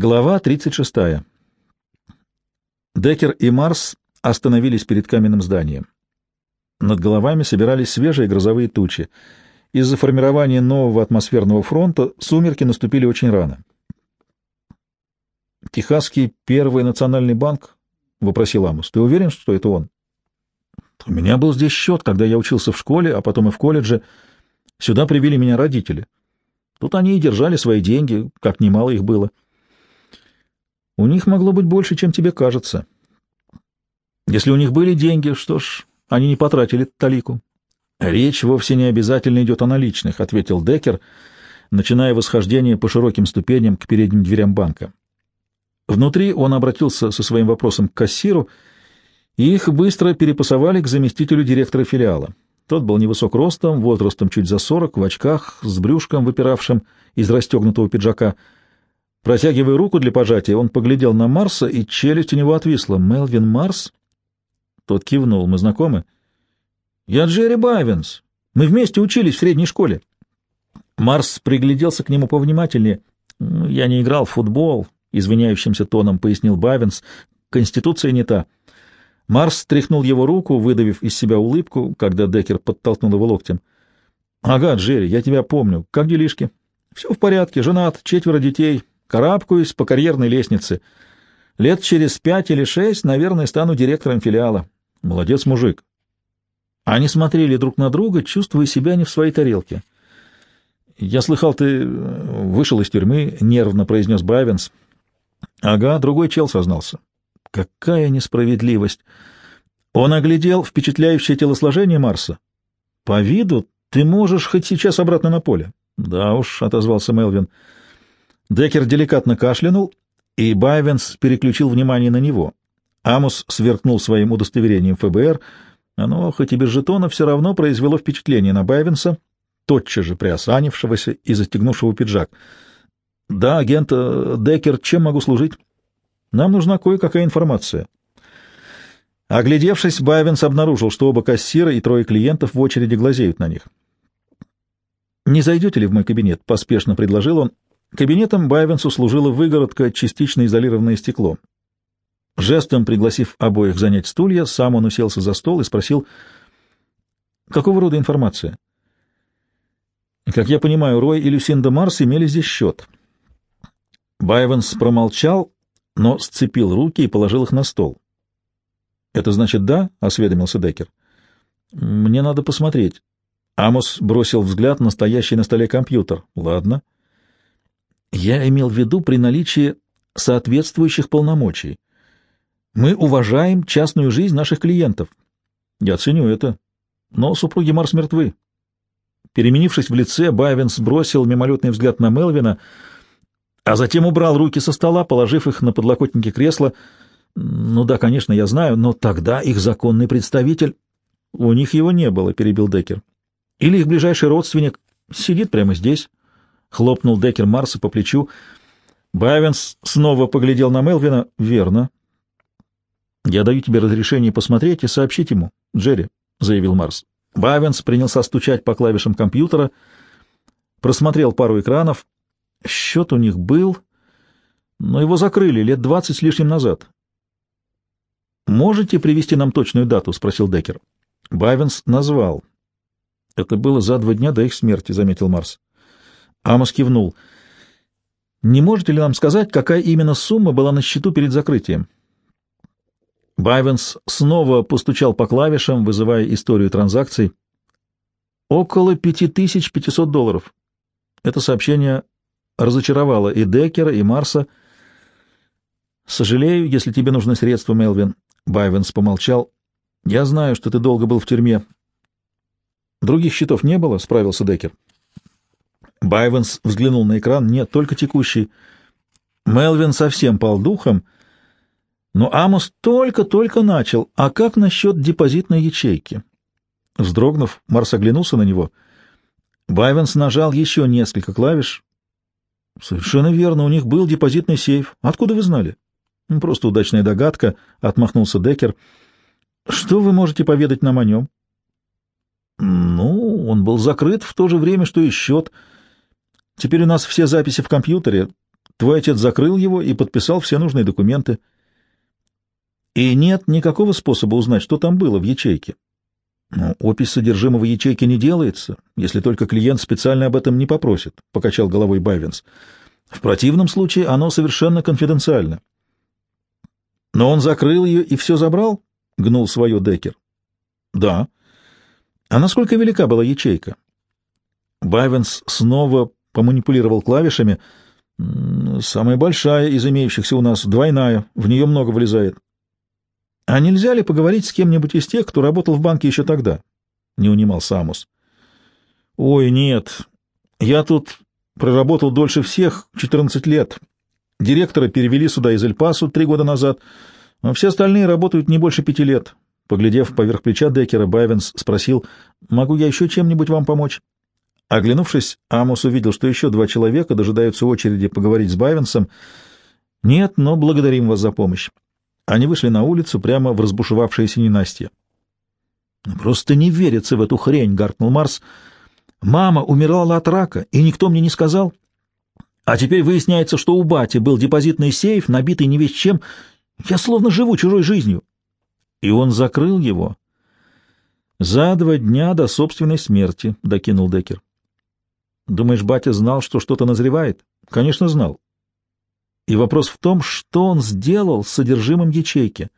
Глава 36. Деккер и Марс остановились перед каменным зданием. Над головами собирались свежие грозовые тучи. Из-за формирования нового атмосферного фронта сумерки наступили очень рано. «Техасский первый национальный банк?» — вопросил Амус. «Ты уверен, что это он?» «У меня был здесь счет, когда я учился в школе, а потом и в колледже. Сюда привели меня родители. Тут они и держали свои деньги, как немало их было». У них могло быть больше, чем тебе кажется. Если у них были деньги, что ж, они не потратили талику. Речь вовсе не обязательно идет о наличных, — ответил Деккер, начиная восхождение по широким ступеням к передним дверям банка. Внутри он обратился со своим вопросом к кассиру, и их быстро перепасовали к заместителю директора филиала. Тот был невысок ростом, возрастом чуть за сорок, в очках, с брюшком, выпиравшим из расстегнутого пиджака — Протягивая руку для пожатия, он поглядел на Марса, и челюсть у него отвисла. «Мелвин Марс?» Тот кивнул. «Мы знакомы?» «Я Джерри Байвенс. Мы вместе учились в средней школе». Марс пригляделся к нему повнимательнее. «Я не играл в футбол», — извиняющимся тоном пояснил Байвенс. «Конституция не та». Марс тряхнул его руку, выдавив из себя улыбку, когда Деккер подтолкнул его локтем. «Ага, Джерри, я тебя помню. Как делишки?» «Все в порядке. Женат, четверо детей. Карабкаюсь по карьерной лестнице. Лет через пять или шесть, наверное, стану директором филиала. Молодец, мужик. Они смотрели друг на друга, чувствуя себя не в своей тарелке. «Я слыхал, ты вышел из тюрьмы», — нервно произнес Бавенс. «Ага, другой чел сознался». «Какая несправедливость!» Он оглядел впечатляющее телосложение Марса. «По виду ты можешь хоть сейчас обратно на поле». «Да уж», — отозвался Мелвин, — Деккер деликатно кашлянул, и Байвенс переключил внимание на него. Амус сверкнул своим удостоверением ФБР. Оно, хоть и без жетона, все равно произвело впечатление на Байвенса, тотчас же приосанившегося и застегнувшего пиджак. «Да, агент э, Деккер, чем могу служить? Нам нужна кое-какая информация». Оглядевшись, Байвенс обнаружил, что оба кассира и трое клиентов в очереди глазеют на них. «Не зайдете ли в мой кабинет?» — поспешно предложил он, Кабинетом Байвенсу служила выгородка, частично изолированное стекло. Жестом пригласив обоих занять стулья, сам он уселся за стол и спросил, какого рода информация? Как я понимаю, Рой и Люсинда Марс имели здесь счет. Байвенс промолчал, но сцепил руки и положил их на стол. «Это значит да?» — осведомился Деккер. «Мне надо посмотреть». Амос бросил взгляд на стоящий на столе компьютер. «Ладно». Я имел в виду при наличии соответствующих полномочий. Мы уважаем частную жизнь наших клиентов. Я ценю это. Но супруги Марс мертвы. Переменившись в лице, Байвенс бросил мимолетный взгляд на Мелвина, а затем убрал руки со стола, положив их на подлокотники кресла. Ну да, конечно, я знаю, но тогда их законный представитель... У них его не было, — перебил Деккер. Или их ближайший родственник сидит прямо здесь. — хлопнул Деккер Марса по плечу. Байвенс снова поглядел на Мелвина. «Верно. Я даю тебе разрешение посмотреть и сообщить ему, Джерри», — заявил Марс. Байвенс принялся стучать по клавишам компьютера, просмотрел пару экранов. Счет у них был, но его закрыли лет двадцать с лишним назад. «Можете привести нам точную дату?» — спросил Деккер. Байвенс назвал. «Это было за два дня до их смерти», — заметил Марс. Амос кивнул. «Не можете ли нам сказать, какая именно сумма была на счету перед закрытием?» Байвенс снова постучал по клавишам, вызывая историю транзакций. «Около пяти тысяч пятисот долларов». Это сообщение разочаровало и Деккера, и Марса. «Сожалею, если тебе нужны средства, Мелвин». Байвенс помолчал. «Я знаю, что ты долго был в тюрьме». «Других счетов не было?» — справился Деккер. Байвенс взглянул на экран. Нет, только текущий. Мелвин совсем пал духом. Но Амос только-только начал. А как насчет депозитной ячейки? Вздрогнув, Марс оглянулся на него. Байвенс нажал еще несколько клавиш. Совершенно верно, у них был депозитный сейф. Откуда вы знали? Просто удачная догадка, — отмахнулся Деккер. Что вы можете поведать нам о нем? Ну, он был закрыт в то же время, что и счет — Теперь у нас все записи в компьютере. Твой отец закрыл его и подписал все нужные документы. И нет никакого способа узнать, что там было в ячейке. Но опись содержимого ячейки не делается, если только клиент специально об этом не попросит, — покачал головой Байвенс. В противном случае оно совершенно конфиденциально. Но он закрыл ее и все забрал? — гнул свое Декер. Да. А насколько велика была ячейка? Байвенс снова поманипулировал клавишами. Самая большая из имеющихся у нас, двойная, в нее много влезает. А нельзя ли поговорить с кем-нибудь из тех, кто работал в банке еще тогда? Не унимал Самус. Ой, нет. Я тут проработал дольше всех, 14 лет. Директора перевели сюда из Эль-Пасу три года назад, а все остальные работают не больше пяти лет. Поглядев поверх плеча Деккера, Байвенс спросил, «Могу я еще чем-нибудь вам помочь?» Оглянувшись, Амос увидел, что еще два человека дожидаются очереди поговорить с Байвенсом. «Нет, но благодарим вас за помощь». Они вышли на улицу прямо в разбушевавшееся ненастье. «Просто не верится в эту хрень», — гаркнул Марс. «Мама умирала от рака, и никто мне не сказал. А теперь выясняется, что у бати был депозитный сейф, набитый не весь чем. Я словно живу чужой жизнью». И он закрыл его. «За два дня до собственной смерти», — докинул Деккер. «Думаешь, батя знал, что что-то назревает?» «Конечно, знал. И вопрос в том, что он сделал с содержимым ячейки.